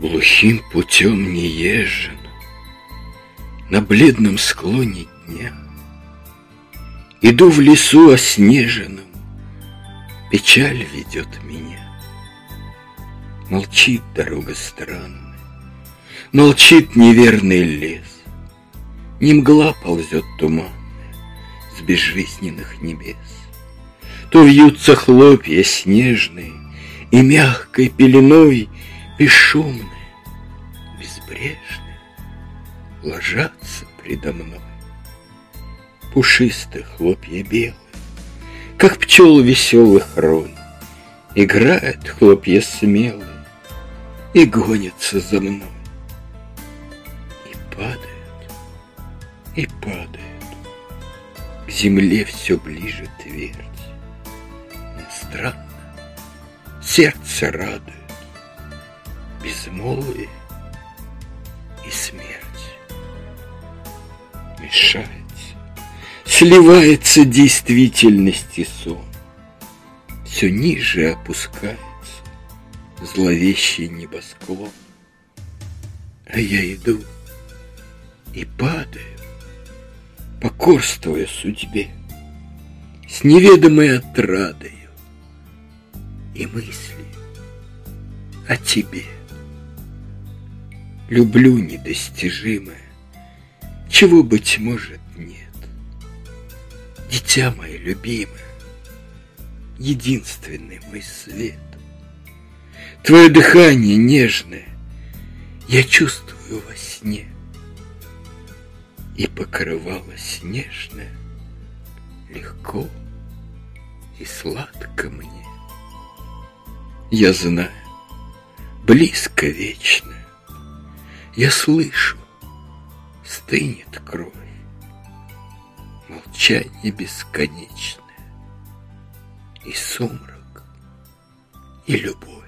Глухим путем не езжен На бледном склоне дня. Иду в лесу оснеженном Печаль ведет меня. Молчит дорога странная Молчит неверный лес. Не мгла ползет туманная С безжизненных небес. То вьются хлопья снежные И мягкой пеленой Бесшумные, безбрежные Ложатся предо мной. Пушистых хлопья белые Как пчел веселых рой Играют хлопья смелые И гонятся за мной. И падают, и падают К земле все ближе твердь. Но странно, сердце радует безмолвие и смерть. Мешается, сливается действительность и сон. Все ниже опускается зловещий небосклон. А я иду и падаю, покорствуя судьбе, с неведомой отрадою и мысли о тебе. Люблю недостижимое, чего, быть может, нет. Дитя мое любимое, единственный мой свет. Твое дыхание нежное я чувствую во сне. И покрывало снежное легко и сладко мне. Я знаю, близко вечно. Я слышу, стынет кровь, Молчание бесконечное, И сумрак, и любовь.